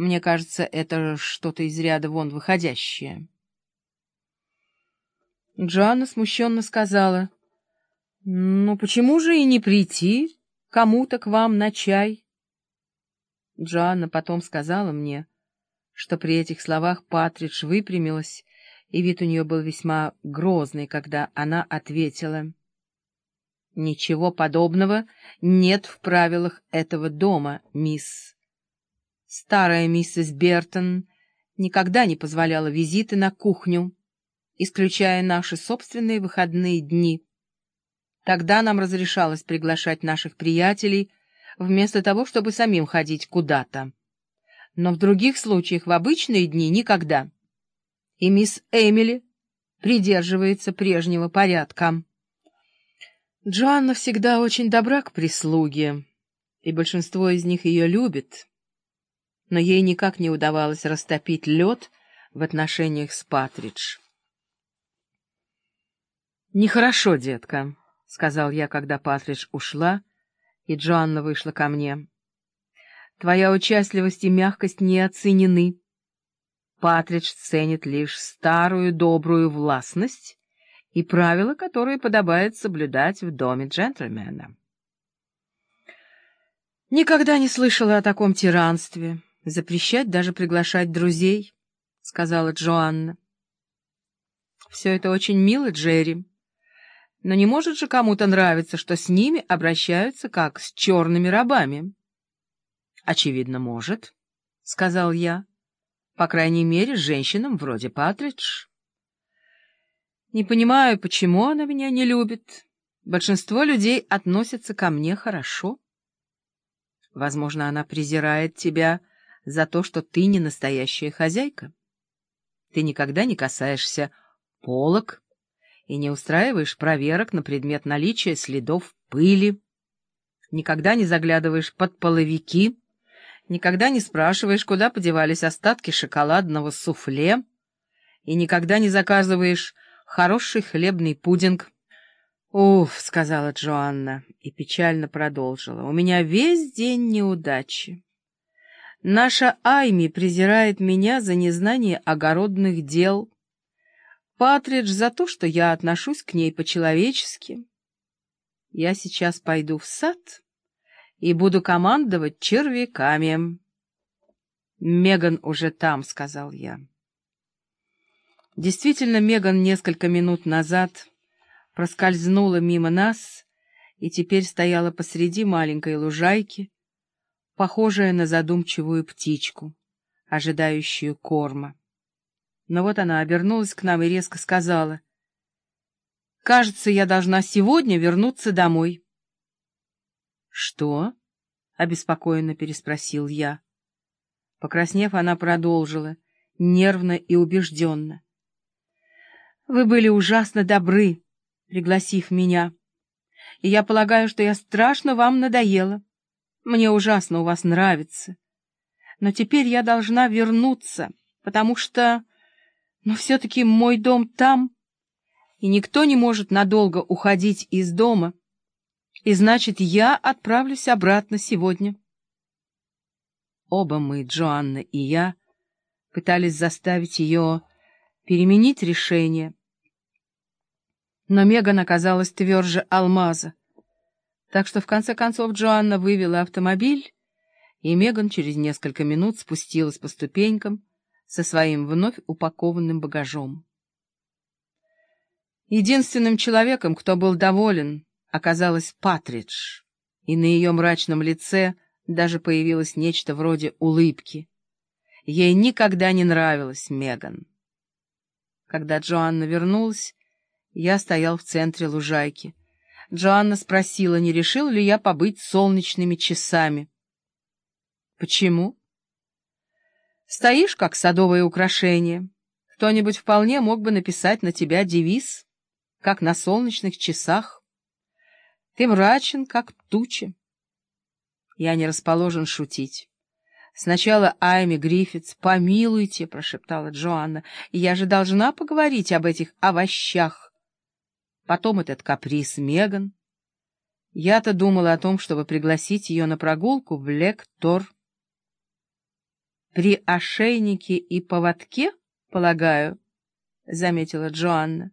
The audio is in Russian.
Мне кажется, это что-то из ряда вон выходящее. Джоанна смущенно сказала, «Ну, почему же и не прийти кому-то к вам на чай?» Джоанна потом сказала мне, что при этих словах Патридж выпрямилась, и вид у нее был весьма грозный, когда она ответила, «Ничего подобного нет в правилах этого дома, мисс. Старая миссис Бертон никогда не позволяла визиты на кухню» исключая наши собственные выходные дни. Тогда нам разрешалось приглашать наших приятелей, вместо того, чтобы самим ходить куда-то. Но в других случаях в обычные дни никогда. И мисс Эмили придерживается прежнего порядка. Джоанна всегда очень добра к прислуге, и большинство из них ее любит, но ей никак не удавалось растопить лед в отношениях с Патридж. «Нехорошо, детка», — сказал я, когда Патридж ушла, и Джоанна вышла ко мне. «Твоя участливость и мягкость не оценены. Патридж ценит лишь старую добрую властность и правила, которые подобает соблюдать в доме джентльмена». «Никогда не слышала о таком тиранстве, запрещать даже приглашать друзей», — сказала Джоанна. «Все это очень мило, Джерри». Но не может же кому-то нравиться, что с ними обращаются как с черными рабами. — Очевидно, может, — сказал я. — По крайней мере, женщинам вроде Патридж. Не понимаю, почему она меня не любит. Большинство людей относятся ко мне хорошо. Возможно, она презирает тебя за то, что ты не настоящая хозяйка. Ты никогда не касаешься полок, и не устраиваешь проверок на предмет наличия следов пыли, никогда не заглядываешь под половики, никогда не спрашиваешь, куда подевались остатки шоколадного суфле, и никогда не заказываешь хороший хлебный пудинг. «Уф», — сказала Джоанна и печально продолжила, — «у меня весь день неудачи. Наша Айми презирает меня за незнание огородных дел». Патридж за то, что я отношусь к ней по-человечески. Я сейчас пойду в сад и буду командовать червяками. Меган уже там, — сказал я. Действительно, Меган несколько минут назад проскользнула мимо нас и теперь стояла посреди маленькой лужайки, похожая на задумчивую птичку, ожидающую корма. Но вот она обернулась к нам и резко сказала. — Кажется, я должна сегодня вернуться домой. — Что? — обеспокоенно переспросил я. Покраснев, она продолжила, нервно и убежденно. — Вы были ужасно добры, пригласив меня. И я полагаю, что я страшно вам надоела. Мне ужасно у вас нравится. Но теперь я должна вернуться, потому что... Но все-таки мой дом там, и никто не может надолго уходить из дома, и значит, я отправлюсь обратно сегодня. Оба мы, Джоанна и я, пытались заставить ее переменить решение. Но Меган оказалась тверже алмаза. Так что, в конце концов, Джоанна вывела автомобиль, и Меган через несколько минут спустилась по ступенькам, со своим вновь упакованным багажом. Единственным человеком, кто был доволен, оказалась Патридж, и на ее мрачном лице даже появилось нечто вроде улыбки. Ей никогда не нравилась Меган. Когда Джоанна вернулась, я стоял в центре лужайки. Джоанна спросила, не решил ли я побыть солнечными часами. «Почему?» Стоишь, как садовое украшение. Кто-нибудь вполне мог бы написать на тебя девиз, как на солнечных часах. Ты мрачен, как туча. Я не расположен шутить. Сначала Айми Гриффитс, помилуйте, — прошептала Джоанна, — я же должна поговорить об этих овощах. Потом этот каприз Меган. Я-то думала о том, чтобы пригласить ее на прогулку в Лектор. При ошейнике и поводке, полагаю, — заметила Джоанна.